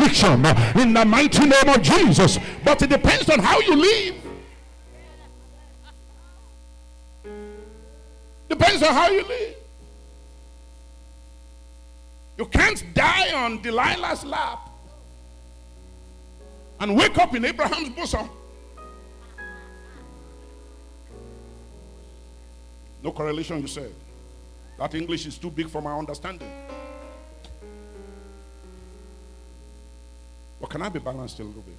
uh, in the mighty name of Jesus. But it depends on how you live. Depends on how you live. You can't die on Delilah's lap and wake up in Abraham's bosom. No correlation, you said. That English is too big for my understanding. But can I be balanced a little bit?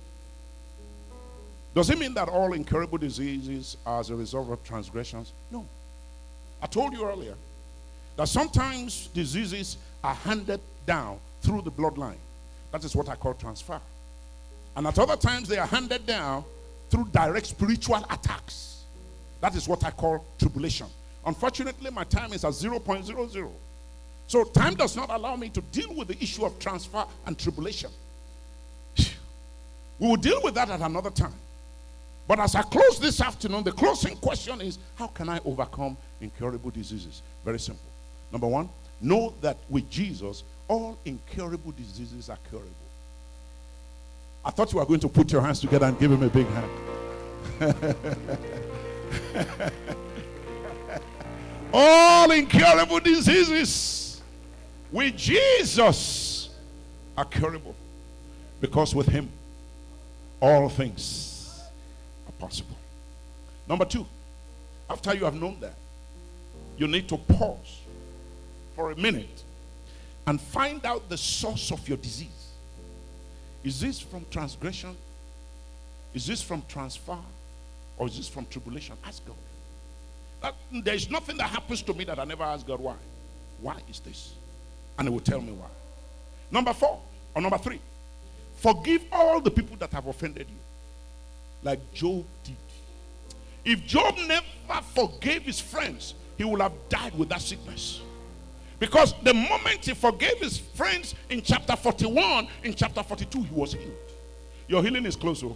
Does it mean that all incurable diseases are as a result of transgressions? No. I told you earlier that sometimes diseases are handed down through the bloodline. That is what I call transfer. And at other times, they are handed down through direct spiritual attacks. That is what I call tribulation. Unfortunately, my time is at 0.00. So, time does not allow me to deal with the issue of transfer and tribulation. We will deal with that at another time. But as I close this afternoon, the closing question is how can I overcome incurable diseases? Very simple. Number one, know that with Jesus, all incurable diseases are curable. I thought you were going to put your hands together and give him a big hand. all incurable diseases with Jesus are curable because with him all things are possible. Number two, after you have known that, you need to pause for a minute and find out the source of your disease. Is this from transgression? Is this from transfer? Or is this from tribulation? Ask God. That, there is nothing that happens to me that I never ask God why. Why is this? And He will tell me why. Number four, or number three, forgive all the people that have offended you, like Job did. If Job never forgave his friends, he would have died with that sickness. Because the moment he forgave his friends in chapter 41, in chapter 42, he was healed. Your healing is close, oh.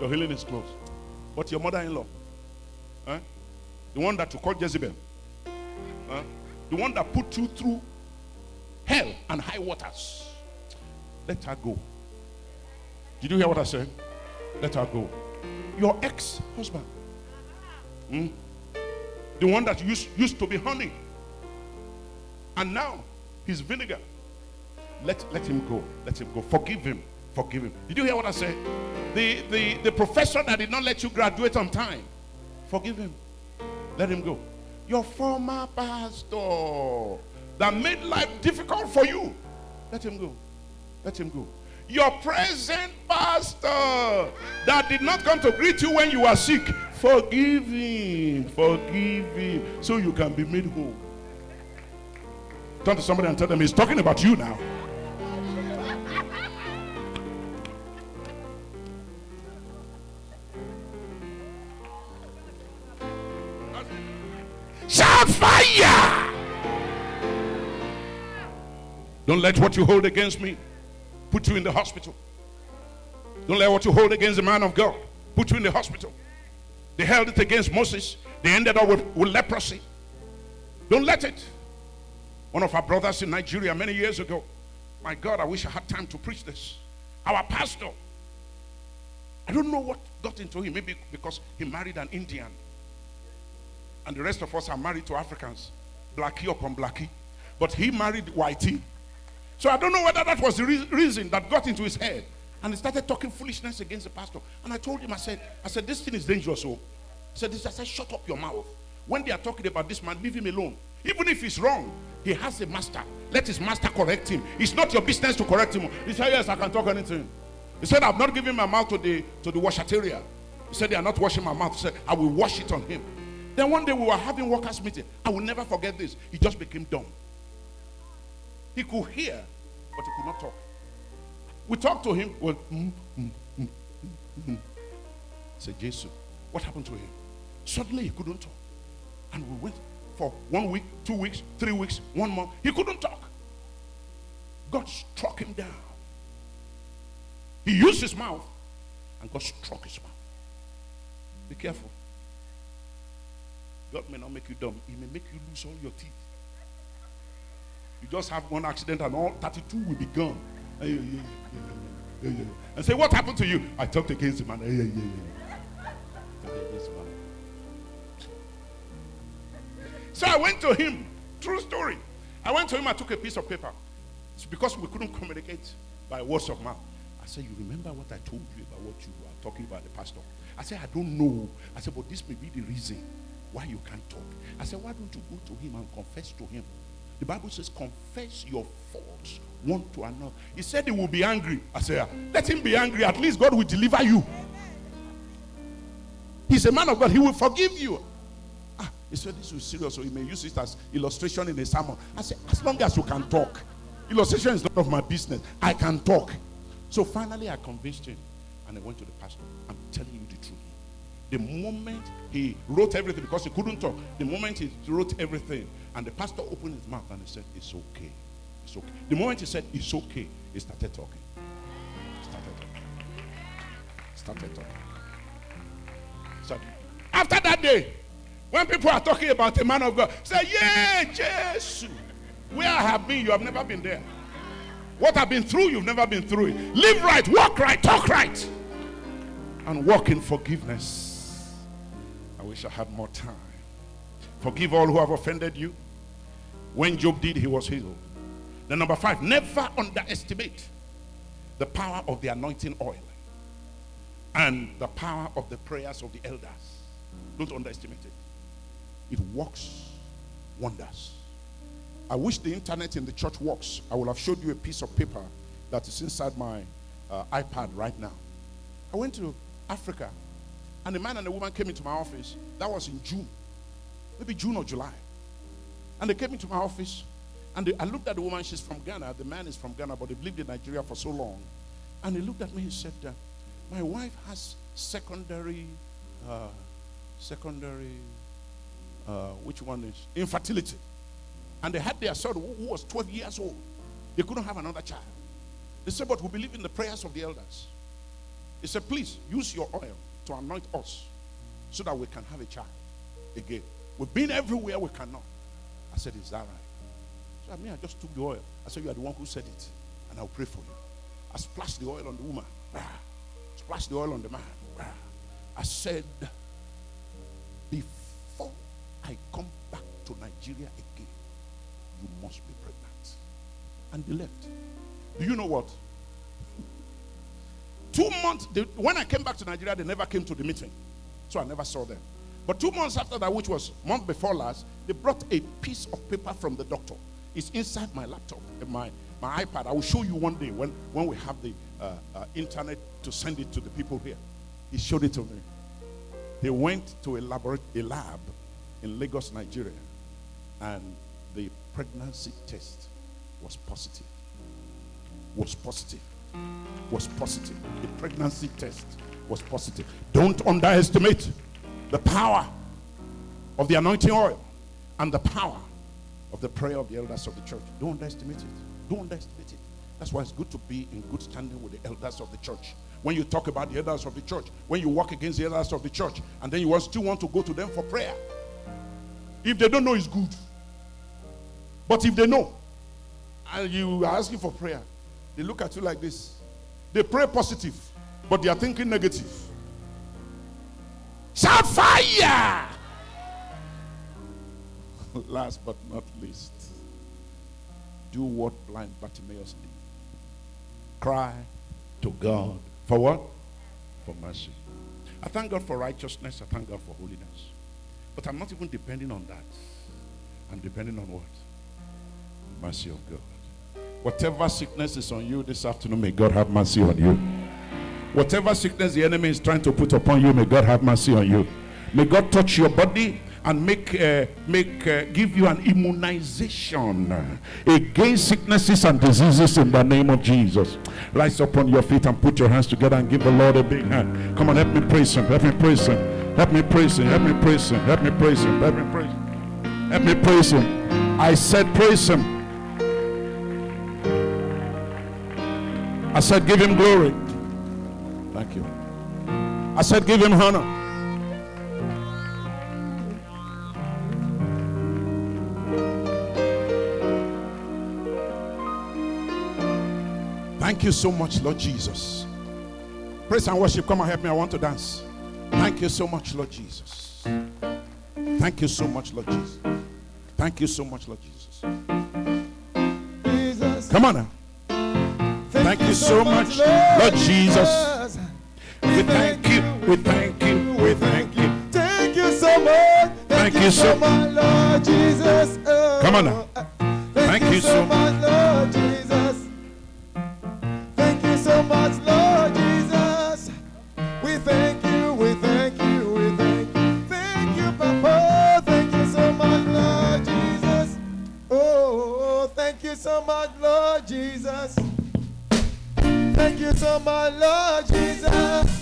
Your healing is close. But your mother in law, eh? the one that you call Jezebel, eh? the one that put you through hell and high waters, let her go. Did you hear what I said? Let her go. Your ex husband, hmm? the one that used, used to be honey, and now he's vinegar. Let, let him go. Let him go. Forgive him. Forgive him. Did you hear what I said? The, the, the professor that did not let you graduate on time. Forgive him. Let him go. Your former pastor that made life difficult for you. Let him go. Let him go. Your present pastor that did not come to greet you when you were sick. Forgive him. Forgive him. So you can be made whole. Turn to somebody and tell them he's talking about you now. Shout fire! Don't let what you hold against me put you in the hospital. Don't let what you hold against the man of God put you in the hospital. They held it against Moses. They ended up with, with leprosy. Don't let it. One of our brothers in Nigeria many years ago. My God, I wish I had time to preach this. Our pastor. I don't know what got into him. Maybe because he married an Indian. And the rest of us are married to Africans. Blackie upon Blackie. But he married Whitey. So I don't know whether that was the re- reason that got into his head. And he started talking foolishness against the pastor. And I told him, I said, I said, this thing is dangerous. So oh. I said, this, I said, shut up your mouth. When they are talking about this man, leave him alone. Even if he's wrong, he has a master. Let his master correct him. It's not your business to correct him. He said, Yes, I can talk anything. He said, I've not given my mouth to the to the washateria. He said, They are not washing my mouth. He said, I will wash it on him. Then one day we were having workers' meeting. I will never forget this. He just became dumb. He could hear, but he could not talk. We talked to him. Well, mm, mm, mm, mm, mm. said, Jesus, what happened to him? Suddenly he couldn't talk. And we went for one week, two weeks, three weeks, one month. He couldn't talk. God struck him down. He used his mouth, and God struck his mouth. Be careful. God may not make you dumb, He may make you lose all your teeth. You just have one accident, and all 32 will be gone. Eh, and say, What happened to you? I talked against him. Eh, and So I went to him. True story. I went to him. I took a piece of paper. It's because we couldn't communicate by words of mouth. I said, You remember what I told you about what you were talking about the pastor? I said, I don't know. I said, But this may be the reason why you can't talk. I said, Why don't you go to him and confess to him? The Bible says, Confess your faults one to another. He said he will be angry. I said, Let him be angry. At least God will deliver you. He's a man of God. He will forgive you. Ah, he said, This is serious, so he may use it as illustration in a sermon. I said, As long as you can talk, illustration is not of my business. I can talk. So finally, I convinced him and I went to the pastor. I'm telling you the truth. The moment he wrote everything, because he couldn't talk, the moment he wrote everything, and the pastor opened his mouth and he said, It's okay. It's okay. The moment he said, It's okay, he started talking. Started talking. Started talking. So after that day, when people are talking about the man of God, say, Yeah, Jesus. Where I have been, you have never been there. What I've been through, you've never been through it. Live right, walk right, talk right, and walk in forgiveness. I wish I had more time. Forgive all who have offended you. When Job did, he was healed. Then, number five, never underestimate the power of the anointing oil and the power of the prayers of the elders. Don't underestimate it, it works wonders. I wish the internet in the church works. I will have showed you a piece of paper that is inside my uh, iPad right now. I went to Africa, and a man and a woman came into my office. That was in June, maybe June or July. And they came into my office, and they, I looked at the woman. She's from Ghana. The man is from Ghana, but they've lived in Nigeria for so long. And he looked at me. He said, "My wife has secondary, uh, secondary. Uh, which one is infertility?" And they had their son who was 12 years old. They couldn't have another child. They said, But we believe in the prayers of the elders. He said, Please use your oil to anoint us so that we can have a child again. We've been everywhere we cannot. I said, Is that right? So I mean, I just took the oil. I said, You are the one who said it, and I'll pray for you. I splashed the oil on the woman, splashed the oil on the man. I said, Before I come back to Nigeria again, you must be pregnant. And they left. Do you know what? Two months, they, when I came back to Nigeria, they never came to the meeting. So I never saw them. But two months after that, which was month before last, they brought a piece of paper from the doctor. It's inside my laptop, my, my iPad. I will show you one day when, when we have the uh, uh, internet to send it to the people here. He showed it to me. They went to a, laboratory, a lab in Lagos, Nigeria, and the pregnancy test was positive. Was positive. Was positive. The pregnancy test was positive. Don't underestimate the power of the anointing oil and the power of the prayer of the elders of the church. Don't underestimate it. Don't underestimate it. That's why it's good to be in good standing with the elders of the church. When you talk about the elders of the church, when you walk against the elders of the church, and then you still want to go to them for prayer. If they don't know, it's good. But if they know, and you are asking for prayer, they look at you like this. They pray positive, but they are thinking negative. Shout fire! Last but not least, do what blind Bartimaeus did. Cry to God for what? For mercy. I thank God for righteousness. I thank God for holiness. But I'm not even depending on that. I'm depending on what? Mercy of God. Whatever sickness is on you this afternoon, may God have mercy on you. Whatever sickness the enemy is trying to put upon you, may God have mercy on you. May God touch your body and make uh, make uh, give you an immunization against sicknesses and diseases in the name of Jesus. Rise up on your feet and put your hands together and give the Lord a big hand. Come on, help me praise Him. Help me praise Him. Help me praise Him. Help me praise Him. Help me praise Him. Help me praise Him. Help me praise Him. I said praise Him. I said give Him glory. Thank you. I said give Him honor. Thank you so much, Lord Jesus. Praise and worship. Come and help me. I want to dance. Thank you so much, Lord Jesus. Thank you so much, Lord Jesus. Thank you so much, Lord Jesus. Jesus. Come on now. Thank you so much, Lord Jesus. We thank you. We thank you. We thank you. Thank you so much. Thank you so- much, Lord Jesus. Oh, Come on now. Oh, uh, thank, Thank you so- much, Lord Jesus. Thank you so much, Lord Jesus. We thank you, we thank you, we thank you. Thank you, Papa. Thank you so much, Lord Jesus. Oh, thank you so much, Lord Jesus. Thank you so much, Lord Jesus.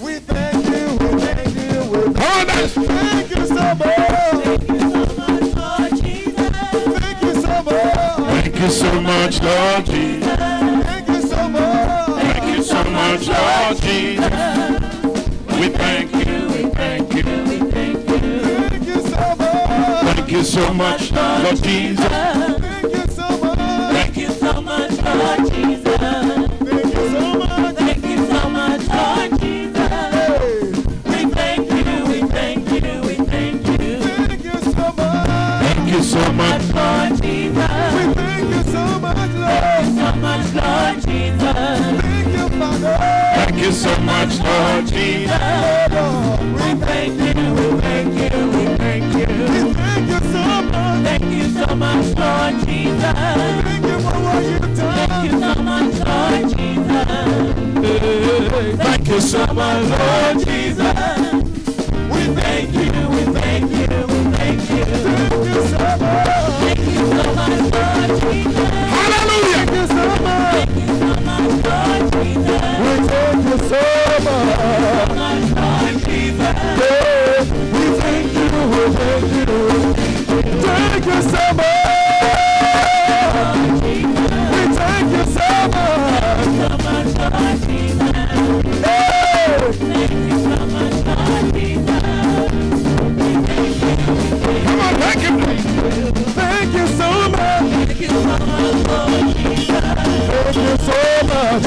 We thank you, we thank you, we Come on, dance. thank you so much. Thank you so much. Thank you so much, Lord Jesus. Thank you so much. Thank you so much, Lord Jesus. We thank you. We thank you. We thank you. thank you so much. Thank you so much, Lord Jesus. Thank you so much. Thank you so much, Lord Jesus. So much. Lord Jesus. We thank you so much, Lord. So much, Lord Jesus. Thank you, Father. Thank you so much, Lord Jesus. Lord, We thank you, we thank you, we thank you. we thank you so much. Thank you so much, Lord Jesus. Thank you for what you've done. Thank you so much, Lord Jesus. Thank you so much, Lord Jesus. We Thank you, we thank you, we thank you. Thank you so much.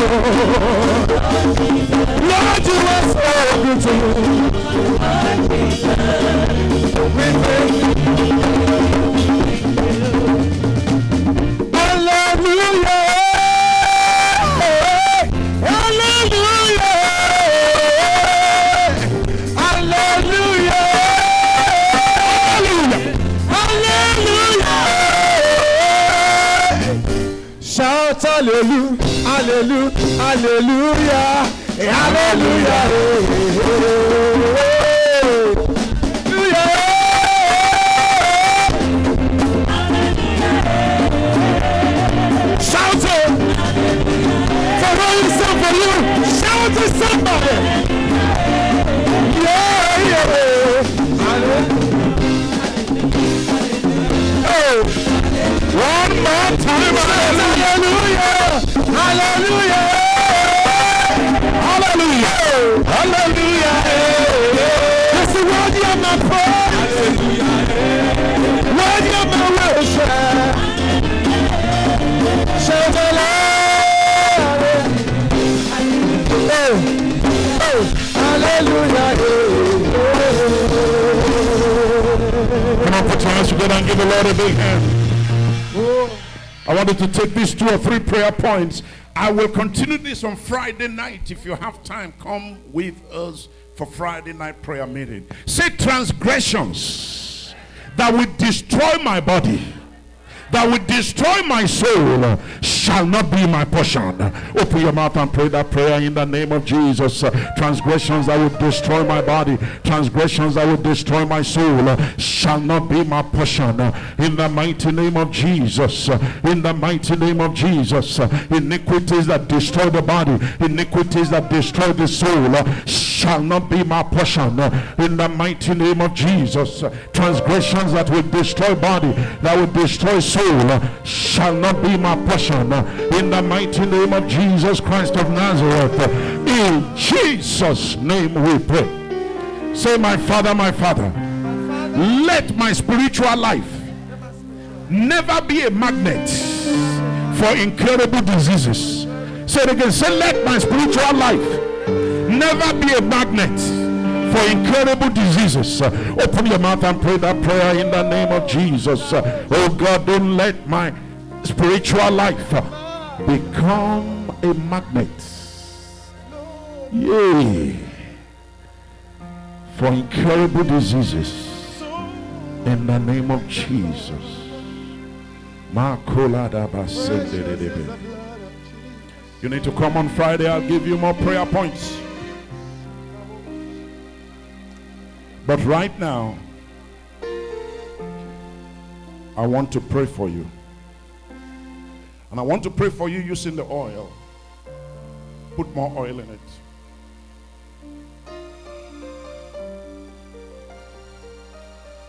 Lord, you are so good to me. We thank you. Hallelujah. Hallelujah. Hallelujah. Hallelujah. Hallelujah, give the Lord a big hand. Oh. I wanted to take these two or three prayer points. I will continue this on Friday night. If you have time, come with us for Friday night prayer meeting. Say transgressions that will destroy my body, that will destroy my soul, shall not be my portion. Open your mouth and pray that prayer in the name of Jesus. Transgressions that will destroy my body, transgressions that will destroy my soul, shall not be my portion. In the mighty name of Jesus. In the mighty name of Jesus. Iniquities that destroy the body, iniquities that destroy the soul, shall not be my portion. In the mighty name of Jesus. Transgressions that will destroy body, that will destroy soul, uh, shall not be my portion. Uh, in the mighty name of Jesus Christ of Nazareth. In Jesus' name we pray. Say, my Father, my Father, let my spiritual life never be a magnet for incurable diseases. Say it again. Say, let my spiritual life never be a magnet for incurable diseases. Open your mouth and pray that prayer in the name of Jesus. Oh God, don't let my spiritual life become a magnet. Yay. For incurable diseases. In the name of Jesus. You need to come on Friday. I'll give you more prayer points. But right now, I want to pray for you. And I want to pray for you using the oil. Put more oil in it.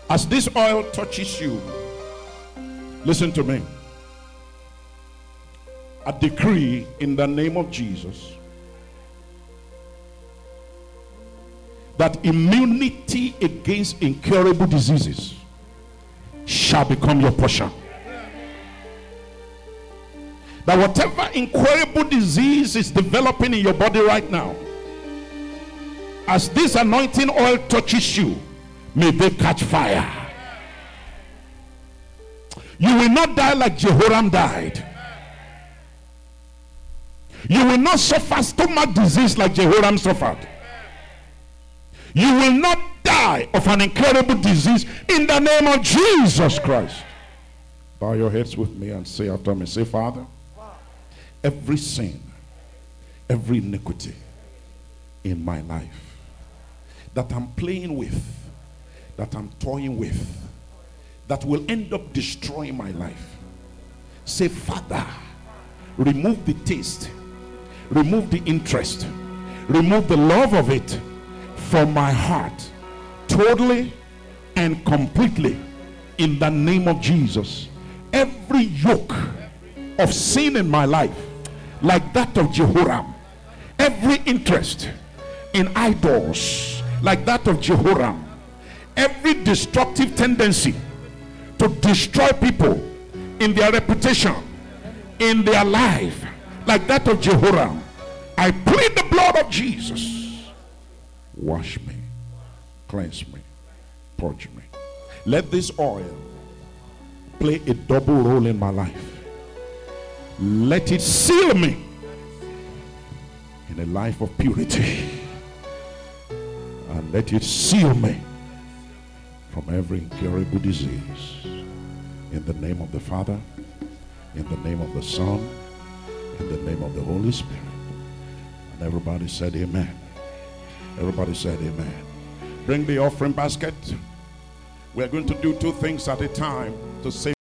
As this oil touches you, listen to me. I decree in the name of Jesus that immunity against incurable diseases shall become your portion. That whatever incurable disease is developing in your body right now, as this anointing oil touches you, may they catch fire. You will not die like Jehoram died. You will not suffer stomach disease like Jehoram suffered. You will not die of an incurable disease in the name of Jesus Christ. Bow your heads with me and say after me, say, Father, every sin, every iniquity in my life that I'm playing with, that I'm toying with, that will end up destroying my life. Say, Father, remove the taste, remove the interest, remove the love of it from my heart, totally and completely, in the name of Jesus. Every yoke of sin in my life, like that of Jehoram, every interest in idols, like that of Jehoram, every destructive tendency to destroy people in their reputation, in their life, like that of Jehoram. I plead the blood of Jesus. Wash me, cleanse me, purge me. Let this oil play a double role in my life. Let it seal me in a life of purity. And let it seal me from every incurable disease. In the name of the Father, in the name of the Son, in the name of the Holy Spirit. And everybody said, Amen. Everybody said, Amen. Bring the offering basket. We're going to do two things at a time to save.